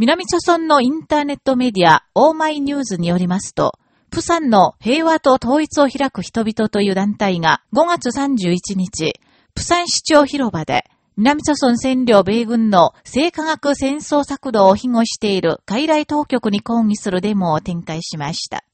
南朝鮮のインターネットメディア、オーマイニューズによりますと、プサンの平和と統一を開く人々という団体が5月31日、プサン市庁広場で、南朝鮮占領米軍の生化学戦争策動を庇護しているかいらい当局に抗議するデモを展開しました。